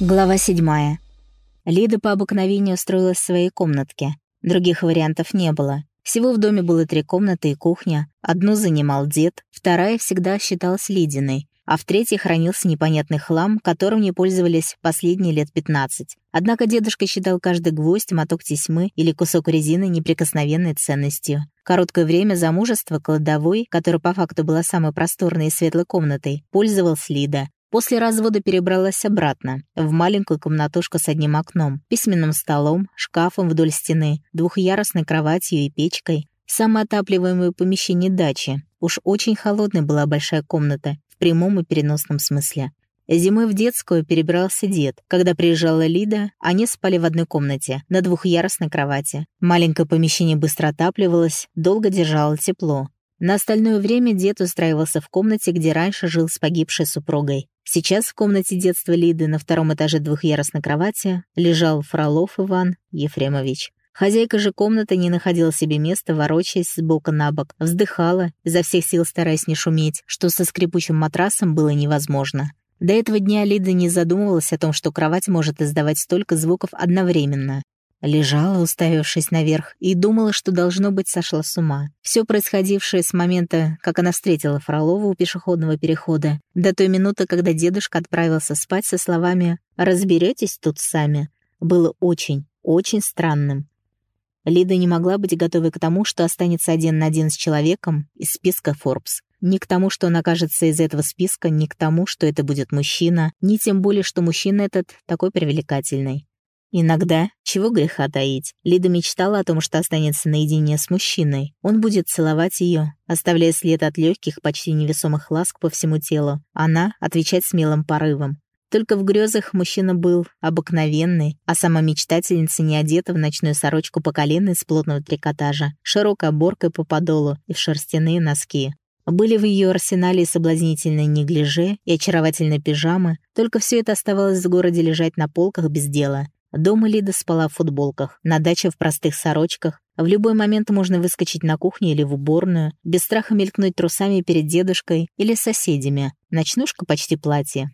Глава седьмая. Лида по обыкновению устроилась в своей комнатке. Других вариантов не было. Всего в доме было три комнаты и кухня. Одну занимал дед, вторая всегда считалась Лидиной, а в третьей хранился непонятный хлам, которым не пользовались последние лет 15. Однако дедушка считал каждый гвоздь, моток тесьмы или кусок резины неприкосновенной ценностью. Короткое время замужества кладовой, которая по факту была самой просторной и светлой комнатой, пользовалась Лида, После развода перебралась обратно, в маленькую комнатушку с одним окном, письменным столом, шкафом вдоль стены, двухъярусной кроватью и печкой. Самое отапливаемое помещение дачи. Уж очень холодной была большая комната, в прямом и переносном смысле. Зимой в детскую перебрался дед. Когда приезжала Лида, они спали в одной комнате, на двухъярусной кровати. Маленькое помещение быстро отапливалось, долго держало тепло. На остальное время дед устраивался в комнате, где раньше жил с погибшей супругой. Сейчас в комнате детства Лиды на втором этаже двухъярусной кровати лежал Фролов Иван Ефремович. Хозяйка же комнаты не находила себе места, ворочаясь с бока на бок, вздыхала, изо всех сил стараясь не шуметь, что со скрипучим матрасом было невозможно. До этого дня Лида не задумывалась о том, что кровать может издавать столько звуков одновременно. Лежала, уставившись наверх, и думала, что, должно быть, сошла с ума. Все происходившее с момента, как она встретила Фролова у пешеходного перехода, до той минуты, когда дедушка отправился спать со словами «разберетесь тут сами», было очень, очень странным. Лида не могла быть готовой к тому, что останется один на один с человеком из списка Forbes. Ни к тому, что он окажется из этого списка, ни к тому, что это будет мужчина, ни тем более, что мужчина этот такой привлекательный. Иногда, чего греха таить, Лида мечтала о том, что останется наедине с мужчиной. Он будет целовать ее, оставляя след от легких, почти невесомых ласк по всему телу. Она — отвечать смелым порывом. Только в грезах мужчина был обыкновенный, а сама мечтательница не одета в ночную сорочку по колено из плотного трикотажа, широкой оборкой по подолу и в шерстяные носки. Были в ее арсенале соблазнительные неглиже и очаровательные пижамы, только все это оставалось в городе лежать на полках без дела. Дома Лида спала в футболках, на даче в простых сорочках. В любой момент можно выскочить на кухню или в уборную, без страха мелькнуть трусами перед дедушкой или соседями. Ночнушка почти платье.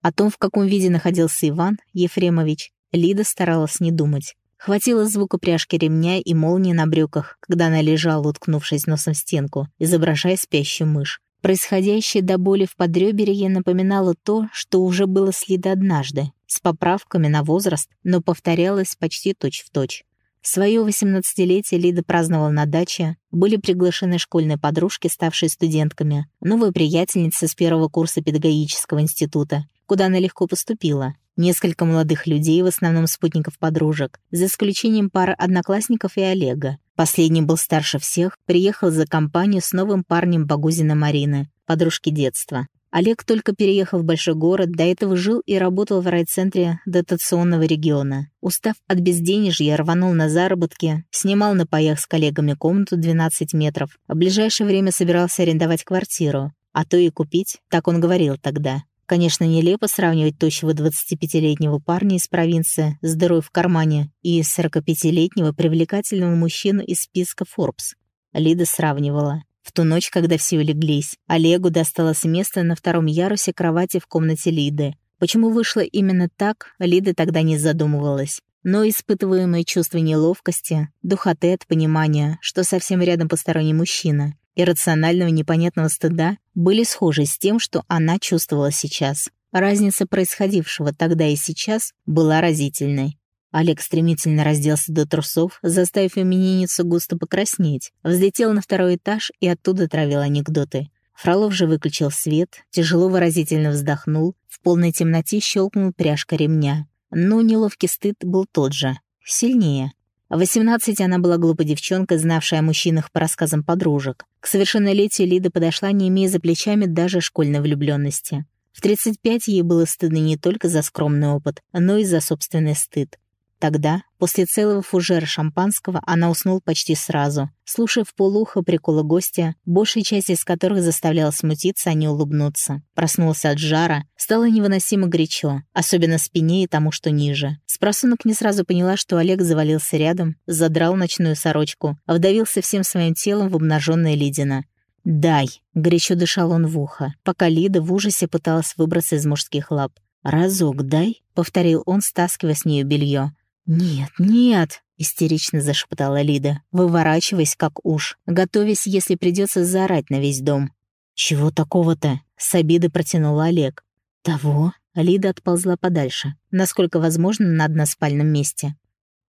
О том, в каком виде находился Иван Ефремович, Лида старалась не думать. Хватило звука пряжки ремня и молнии на брюках, когда она лежала, уткнувшись носом в стенку, изображая спящую мышь. Происходящее до боли в подрёберье напоминало то, что уже было с Лидой однажды, с поправками на возраст, но повторялось почти точь-в-точь. Свое восемнадцатилетие Лида праздновала на даче, были приглашены школьные подружки, ставшие студентками, новые приятельницы с первого курса педагогического института, куда она легко поступила, несколько молодых людей, в основном спутников подружек, за исключением пары одноклассников и Олега. Последний был старше всех, приехал за компанию с новым парнем Богузина Марины, подружки детства. Олег только переехал в большой город, до этого жил и работал в райцентре дотационного региона. Устав от безденежья, рванул на заработки, снимал на паях с коллегами комнату 12 метров, а в ближайшее время собирался арендовать квартиру, а то и купить, так он говорил тогда. Конечно, нелепо сравнивать тощего 25-летнего парня из провинции с дырой в кармане и 45-летнего привлекательного мужчину из списка Forbes. Лида сравнивала. В ту ночь, когда все улеглись, Олегу досталось место на втором ярусе кровати в комнате Лиды. Почему вышло именно так, Лида тогда не задумывалась. Но испытываемое чувство неловкости, духоты от понимания, что совсем рядом посторонний мужчина, иррационального непонятного стыда были схожи с тем, что она чувствовала сейчас. Разница происходившего тогда и сейчас была разительной. Олег стремительно разделся до трусов, заставив именинницу густо покраснеть, взлетел на второй этаж и оттуда травил анекдоты. Фролов же выключил свет, тяжело выразительно вздохнул, в полной темноте щелкнул пряжка ремня. Но неловкий стыд был тот же, сильнее. В 18 она была глупой девчонка, знавшая о мужчинах по рассказам подружек. К совершеннолетию Лида подошла, не имея за плечами даже школьной влюбленности. В 35 ей было стыдно не только за скромный опыт, но и за собственный стыд. Тогда, после целого фужера шампанского, она уснула почти сразу, слушая в полухо приколы гостя, большая часть из которых заставляла смутиться, а не улыбнуться. Проснулся от жара, стало невыносимо горячо, особенно спине и тому, что ниже. С просунок не сразу поняла, что Олег завалился рядом, задрал ночную сорочку, а вдавился всем своим телом в обнаженное ледина. «Дай!» — горячо дышал он в ухо, пока Лида в ужасе пыталась выбраться из мужских лап. «Разок дай!» — повторил он, стаскивая с нее белье. «Нет, нет!» — истерично зашептала Лида, выворачиваясь как уж, готовясь, если придется заорать на весь дом. «Чего такого-то?» — с обиды протянул Олег. «Того?» — Лида отползла подальше, насколько возможно, на односпальном месте.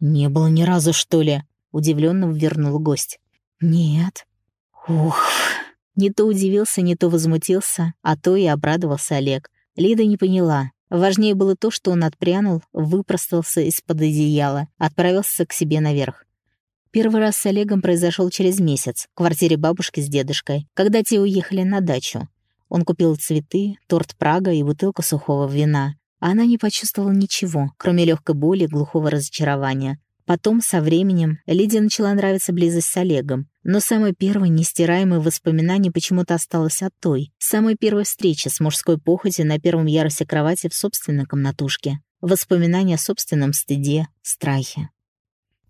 «Не было ни разу, что ли?» — удивленно вернул гость. «Нет». «Ух!» Не то удивился, не то возмутился, а то и обрадовался Олег. Лида не поняла. Важнее было то, что он отпрянул, выпростался из-под одеяла, отправился к себе наверх. Первый раз с Олегом произошел через месяц, в квартире бабушки с дедушкой, когда те уехали на дачу. Он купил цветы, торт Прага и бутылку сухого вина. А она не почувствовала ничего, кроме легкой боли и глухого разочарования. Потом, со временем, Лидия начала нравиться близость с Олегом. Но самое первое нестираемое воспоминание почему-то осталось от той, самой первой встречи с мужской похотью на первом ярусе кровати в собственной комнатушке. Воспоминания о собственном стыде, страхе.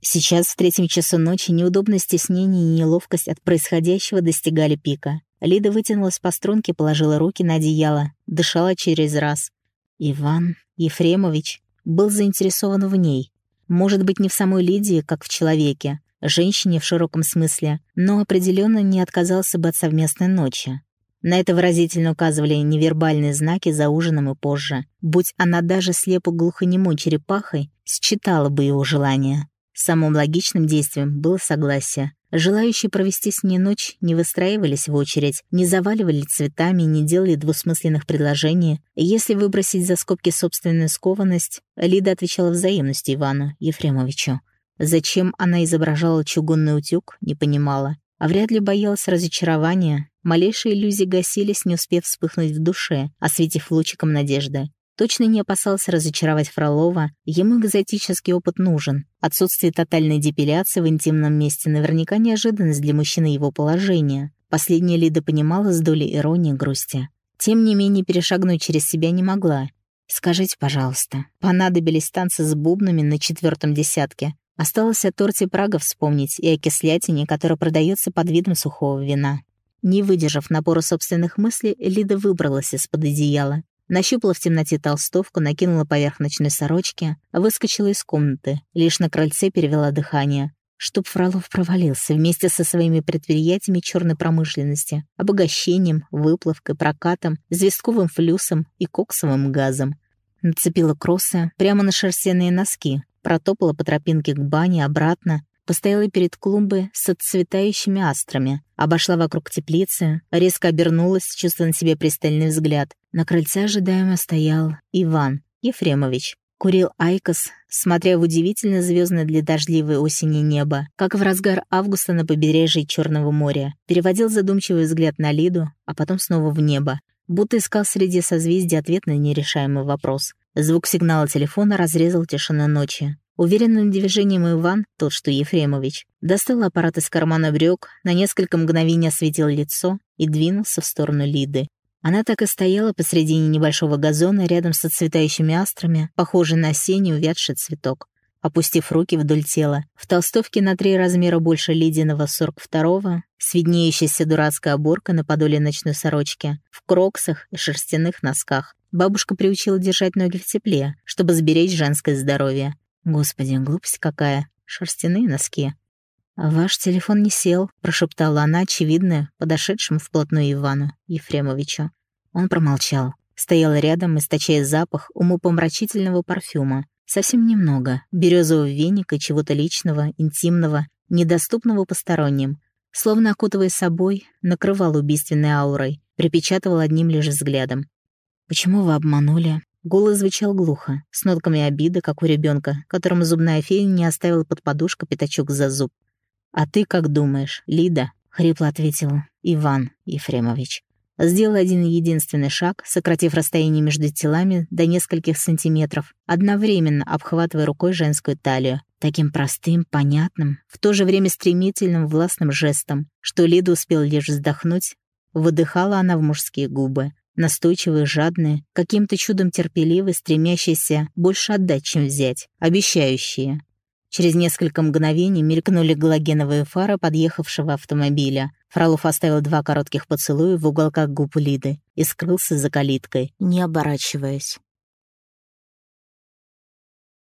Сейчас, в третьем часу ночи, неудобное стеснение и неловкость от происходящего достигали пика. Лида вытянулась по струнке, положила руки на одеяло, дышала через раз. Иван Ефремович был заинтересован в ней. Может быть, не в самой Лидии, как в человеке, женщине в широком смысле, но определенно не отказался бы от совместной ночи. На это выразительно указывали невербальные знаки за ужином и позже. Будь она даже слепо-глухонемой черепахой, считала бы его желание. Самым логичным действием было согласие. Желающие провести с ней ночь не выстраивались в очередь, не заваливали цветами, не делали двусмысленных предложений. Если выбросить за скобки собственную скованность, Лида отвечала взаимностью Ивану Ефремовичу. Зачем она изображала чугунный утюг, не понимала. А вряд ли боялась разочарования. Малейшие иллюзии гасились, не успев вспыхнуть в душе, осветив лучиком надежды. Точно не опасался разочаровать Фролова, ему экзотический опыт нужен. Отсутствие тотальной депиляции в интимном месте наверняка неожиданность для мужчины его положения. Последняя Лида понимала с долей иронии грусти. Тем не менее, перешагнуть через себя не могла. «Скажите, пожалуйста, понадобились танцы с бубнами на четвертом десятке. Осталось о торте Прага вспомнить и о кислятине, которая продается под видом сухого вина». Не выдержав напора собственных мыслей, Лида выбралась из-под одеяла. Нащупала в темноте толстовку, накинула поверх ночной сорочки, выскочила из комнаты, лишь на крыльце перевела дыхание. Чтоб Фролов провалился вместе со своими предприятиями черной промышленности, обогащением, выплавкой, прокатом, звездковым флюсом и коксовым газом. Нацепила кроссы прямо на шерстяные носки, протопала по тропинке к бане обратно, Постояла перед клумбой с отцветающими астрами, обошла вокруг теплицы, резко обернулась, чувствуя на себе пристальный взгляд. На крыльце ожидаемо стоял Иван Ефремович. Курил IQOS, смотря в удивительно звездное для дождливой осени небо, как в разгар августа на побережье Черного моря. Переводил задумчивый взгляд на Лиду, а потом снова в небо, будто искал среди созвездий ответ на нерешаемый вопрос. Звук сигнала телефона разрезал тишину ночи. Уверенным движением Иван, тот что Ефремович, достал аппарат из кармана брюк, на несколько мгновений осветил лицо и двинулся в сторону Лиды. Она так и стояла посредине небольшого газона рядом с отцветающими астрами, похожей на осенний увядший цветок. Опустив руки вдоль тела, в толстовке на три размера больше ледяного 42-го, с виднеющейся дурацкой оборкой на подоле ночной сорочки, в кроксах и шерстяных носках. Бабушка приучила держать ноги в тепле, чтобы сберечь женское здоровье. Господи, глупость какая. Шерстяные носки. «Ваш телефон не сел», — прошептала она, очевидно, подошедшему вплотную Ивану Ефремовичу. Он промолчал. Стоял рядом, источая запах умопомрачительного парфюма. Совсем немного. Березового веника, чего-то личного, интимного, недоступного посторонним. Словно окутывая собой, накрывал убийственной аурой, припечатывал одним лишь взглядом. «Почему вы обманули?» Голос звучал глухо, с нотками обиды, как у ребенка, которому зубная фея не оставила под подушкой пятачок за зуб. «А ты как думаешь, Лида?» — хрипло ответил Иван Ефремович. Сделал один единственный шаг, сократив расстояние между телами до нескольких сантиметров, одновременно обхватывая рукой женскую талию, таким простым, понятным, в то же время стремительным, властным жестом, что Лида успела лишь вздохнуть, выдыхала она в мужские губы, Настойчивые, жадные, каким-то чудом терпеливые, стремящиеся больше отдать, чем взять, обещающие. Через несколько мгновений мелькнули галогеновые фары подъехавшего автомобиля. Фролов оставил два коротких поцелуя в уголках губ Лиды и скрылся за калиткой, не оборачиваясь.